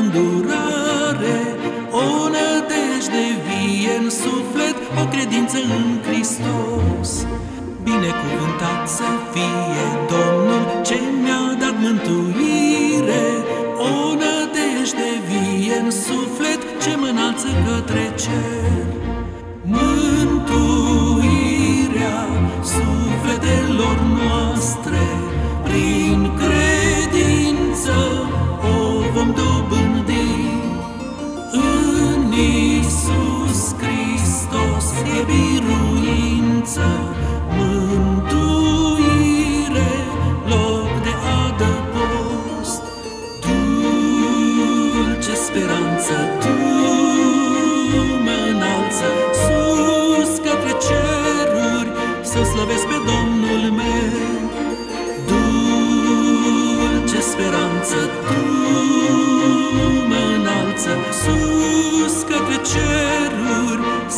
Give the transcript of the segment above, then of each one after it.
îndurare, o nădejde vie în suflet, o credință în Hristos. Binecuvântat să fie Domnul ce mi-a dat mântuire, o nădejde vie în suflet, ce mănață către cer.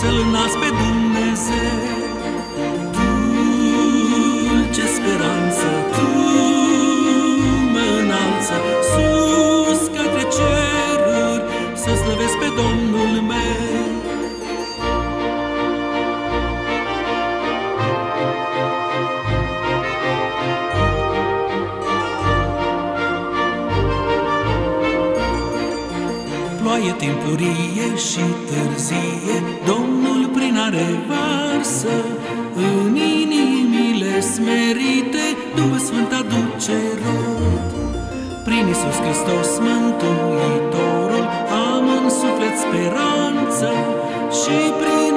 să-L înalți pe Dumnezeu. Ploaie timpurie și târzie, Domnul prin are varsă, În inimile smerite, Duhul Sfânt aduce rod. Prin Isus Hristos Mântuitorul, Am în suflet speranță, Și prin